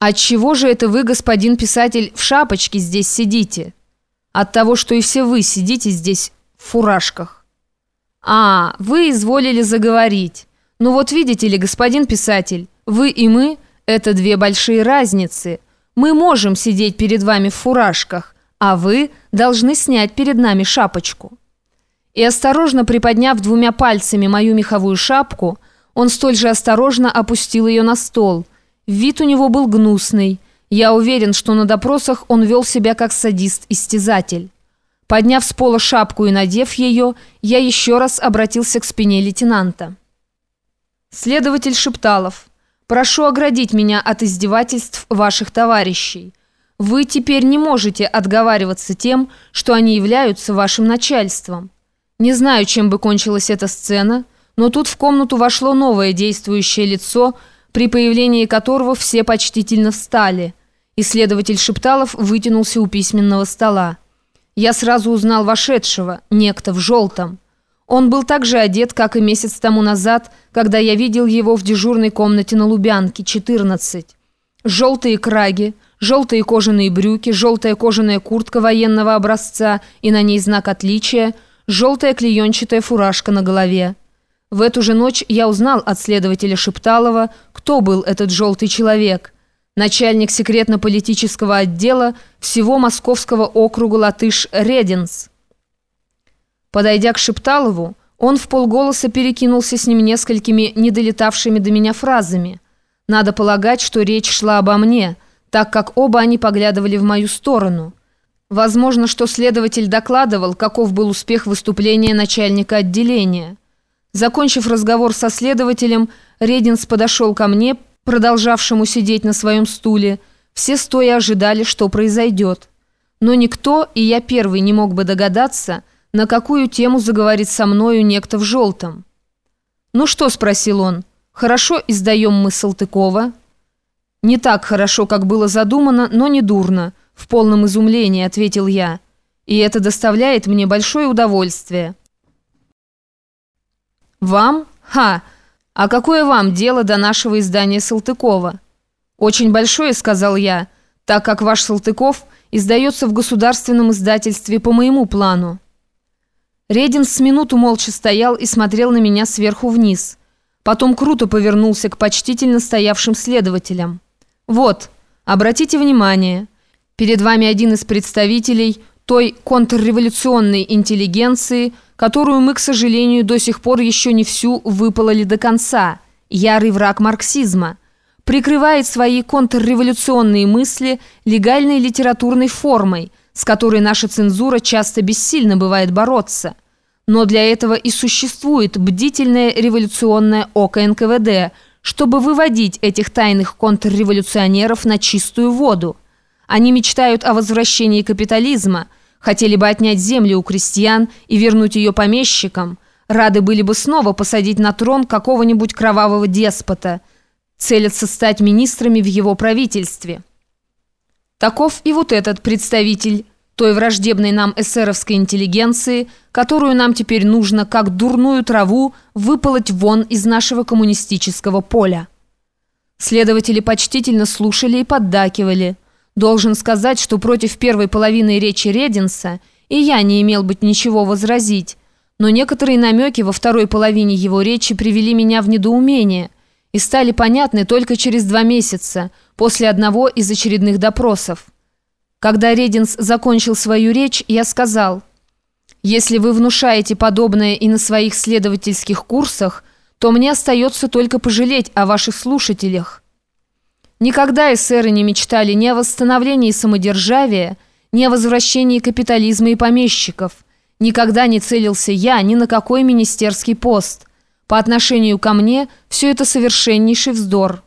«Отчего же это вы, господин писатель, в шапочке здесь сидите?» «От того, что и все вы сидите здесь в фуражках». «А, вы изволили заговорить. Ну вот видите ли, господин писатель, вы и мы – это две большие разницы. Мы можем сидеть перед вами в фуражках, а вы должны снять перед нами шапочку». И осторожно приподняв двумя пальцами мою меховую шапку, он столь же осторожно опустил ее на стол – Вид у него был гнусный. Я уверен, что на допросах он вел себя как садист-истязатель. Подняв с пола шапку и надев ее, я еще раз обратился к спине лейтенанта. «Следователь Шепталов, прошу оградить меня от издевательств ваших товарищей. Вы теперь не можете отговариваться тем, что они являются вашим начальством. Не знаю, чем бы кончилась эта сцена, но тут в комнату вошло новое действующее лицо – при появлении которого все почтительно встали. Исследователь Шепталов вытянулся у письменного стола. Я сразу узнал вошедшего, некто в желтом. Он был так же одет, как и месяц тому назад, когда я видел его в дежурной комнате на Лубянке, 14. Желтые краги, желтые кожаные брюки, желтая кожаная куртка военного образца и на ней знак отличия, желтая клеенчатая фуражка на голове. В эту же ночь я узнал от следователя Шепталова, кто был этот желтый человек. Начальник секретно-политического отдела всего московского округа Латыш Рединс. Подойдя к Шепталову, он в полголоса перекинулся с ним несколькими недолетавшими до меня фразами. Надо полагать, что речь шла обо мне, так как оба они поглядывали в мою сторону. Возможно, что следователь докладывал, каков был успех выступления начальника отделения. Закончив разговор со следователем, Рединс подошел ко мне, продолжавшему сидеть на своем стуле. Все стоя ожидали, что произойдет. Но никто, и я первый, не мог бы догадаться, на какую тему заговорит со мною некто в желтом. «Ну что?» – спросил он. «Хорошо издаем мы Салтыкова?» «Не так хорошо, как было задумано, но не дурно», – в полном изумлении ответил я. «И это доставляет мне большое удовольствие». «Вам? Ха! А какое вам дело до нашего издания Салтыкова?» «Очень большое», — сказал я, «так как ваш Салтыков издается в государственном издательстве по моему плану». Редин с минуту молча стоял и смотрел на меня сверху вниз. Потом круто повернулся к почтительно стоявшим следователям. «Вот, обратите внимание, перед вами один из представителей той контрреволюционной интеллигенции, которую мы, к сожалению, до сих пор еще не всю выпололи до конца, ярый враг марксизма, прикрывает свои контрреволюционные мысли легальной литературной формой, с которой наша цензура часто бессильно бывает бороться. Но для этого и существует бдительное революционное око НКВД, чтобы выводить этих тайных контрреволюционеров на чистую воду. Они мечтают о возвращении капитализма – хотели бы отнять землю у крестьян и вернуть ее помещикам, рады были бы снова посадить на трон какого-нибудь кровавого деспота, целятся стать министрами в его правительстве. Таков и вот этот представитель той враждебной нам эсеровской интеллигенции, которую нам теперь нужно, как дурную траву, выполоть вон из нашего коммунистического поля. Следователи почтительно слушали и поддакивали – Должен сказать, что против первой половины речи Рединса и я не имел быть ничего возразить, но некоторые намеки во второй половине его речи привели меня в недоумение и стали понятны только через два месяца после одного из очередных допросов. Когда Рединс закончил свою речь, я сказал, «Если вы внушаете подобное и на своих следовательских курсах, то мне остается только пожалеть о ваших слушателях». Никогда эсеры не мечтали ни о восстановлении самодержавия, ни о возвращении капитализма и помещиков. Никогда не целился я ни на какой министерский пост. По отношению ко мне все это совершеннейший вздор.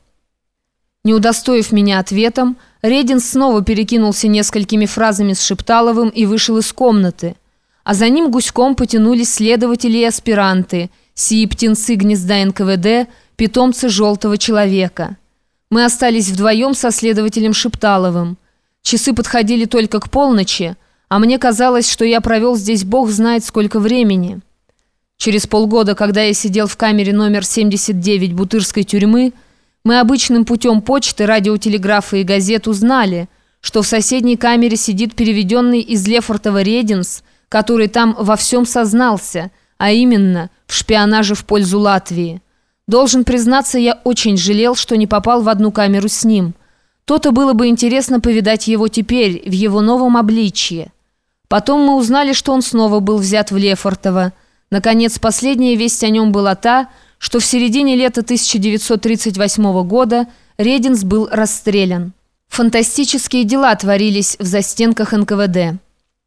Не удостоив меня ответом, Редин снова перекинулся несколькими фразами с Шепталовым и вышел из комнаты. А за ним гуськом потянулись следователи и аспиранты, сии птенцы гнезда НКВД, питомцы желтого человека. Мы остались вдвоем со следователем Шепталовым. Часы подходили только к полночи, а мне казалось, что я провел здесь бог знает сколько времени. Через полгода, когда я сидел в камере номер 79 Бутырской тюрьмы, Мы обычным путем почты, радиотелеграфа и газет узнали, что в соседней камере сидит переведенный из Лефортова Рединс, который там во всем сознался, а именно в шпионаже в пользу Латвии. Должен признаться, я очень жалел, что не попал в одну камеру с ним. То-то было бы интересно повидать его теперь, в его новом обличье. Потом мы узнали, что он снова был взят в Лефортово. Наконец, последняя весть о нем была та, что в середине лета 1938 года Рединс был расстрелян. Фантастические дела творились в застенках НКВД.